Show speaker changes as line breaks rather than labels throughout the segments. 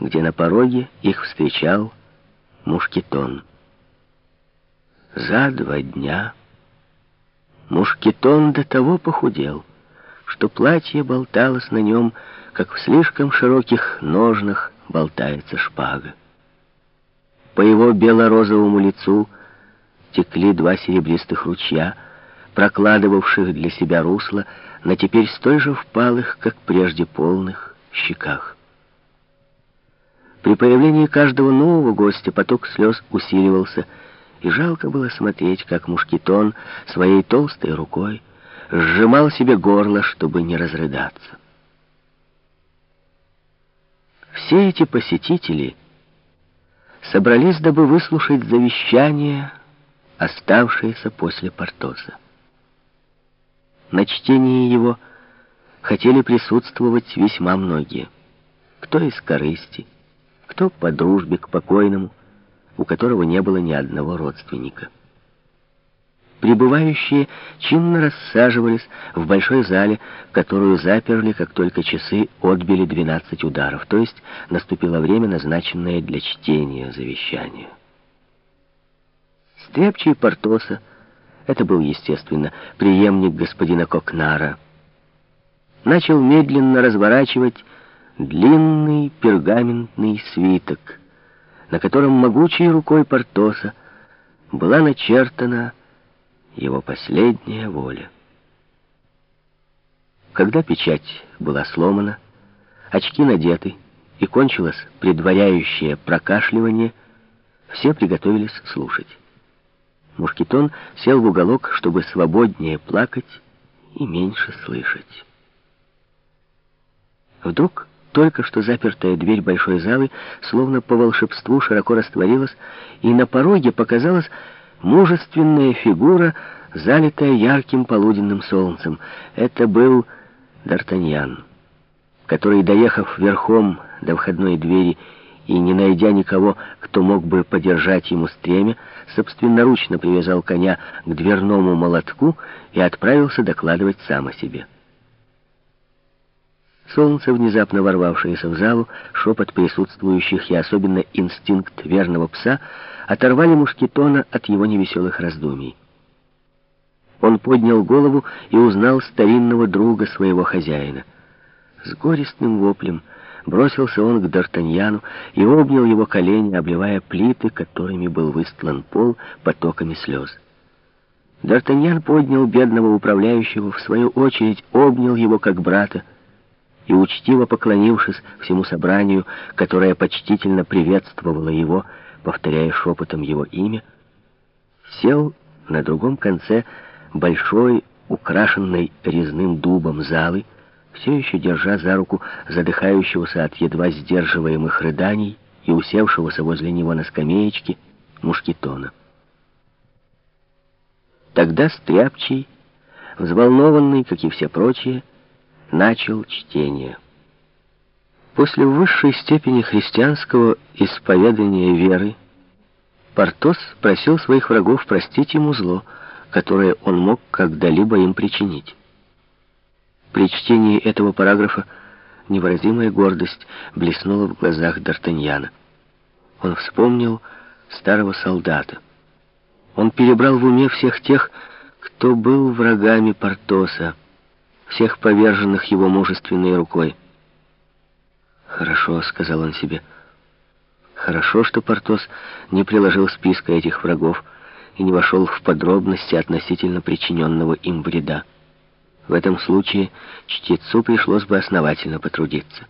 где на пороге их встречал мушкетон. За два дня мушкетон до того похудел, что платье болталось на нем, как в слишком широких ножнах болтается шпага. По его бело-розовому лицу текли два серебристых ручья, прокладывавших для себя русло на теперь столь же впалых, как прежде полных, щеках. При появлении каждого нового гостя поток слез усиливался, и жалко было смотреть, как мушкетон своей толстой рукой сжимал себе горло, чтобы не разрыдаться. Все эти посетители собрались, дабы выслушать завещание, оставшееся после Портоса. На чтении его хотели присутствовать весьма многие. Кто из корысти, кто по дружбе к покойному, у которого не было ни одного родственника. Прибывающие чинно рассаживались в большой зале, которую заперли, как только часы отбили 12 ударов, то есть наступило время, назначенное для чтения завещания. Стряпчий Портоса, это был, естественно, преемник господина Кокнара, начал медленно разворачивать длинный пергаментный свиток, на котором могучей рукой Портоса была начертана его последняя воля. Когда печать была сломана, очки надеты и кончилось предваряющее прокашливание, все приготовились слушать. Мушкетон сел в уголок, чтобы свободнее плакать и меньше слышать. Вдруг только что запертая дверь большой залы, словно по волшебству, широко растворилась, и на пороге показалась мужественная фигура, залитая ярким полуденным солнцем. Это был Д'Артаньян, который, доехав верхом до входной двери и не найдя никого, кто мог бы подержать ему стремя, собственноручно привязал коня к дверному молотку и отправился докладывать сам о себе. Солнце, внезапно ворвавшееся в залу, шепот присутствующих и особенно инстинкт верного пса оторвали мушкетона от его невеселых раздумий. Он поднял голову и узнал старинного друга своего хозяина. С горестным воплем бросился он к Д'Артаньяну и обнял его колени, обливая плиты, которыми был выстлан пол потоками слез. Д'Артаньян поднял бедного управляющего, в свою очередь обнял его как брата, и, учтиво поклонившись всему собранию, которое почтительно приветствовало его, повторяя шепотом его имя, сел на другом конце большой, украшенной резным дубом залы, все еще держа за руку задыхающегося от едва сдерживаемых рыданий и усевшегося возле него на скамеечке мушкетона. Тогда Стряпчий, взволнованный, как и все прочие, начал чтение. После высшей степени христианского исповедания веры Портос просил своих врагов простить ему зло, которое он мог когда-либо им причинить. При чтении этого параграфа невыразимая гордость блеснула в глазах Д'Артаньяна. Он вспомнил старого солдата. Он перебрал в уме всех тех, кто был врагами Портоса, всех поверженных его мужественной рукой. «Хорошо», — сказал он себе, — «хорошо, что Портос не приложил списка этих врагов и не вошел в подробности относительно причиненного им вреда. В этом случае чтецу пришлось бы основательно потрудиться».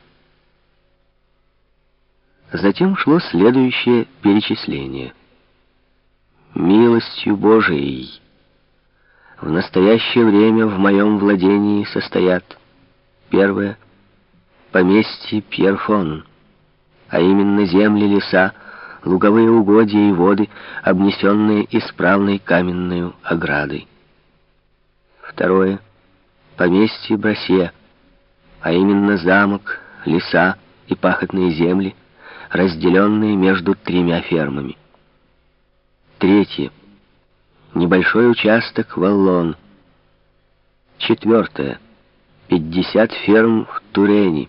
Затем шло следующее перечисление. «Милостью Божией» в настоящее время в моем владении состоят первое — поместье Пьерфон, а именно земли, леса, луговые угодья и воды, обнесенные исправной каменной оградой. Второе — поместье Брасье, а именно замок, леса и пахотные земли, разделенные между тремя фермами. Третье — Небольшой участок Валлон. Четвертое. 50 ферм в Турени.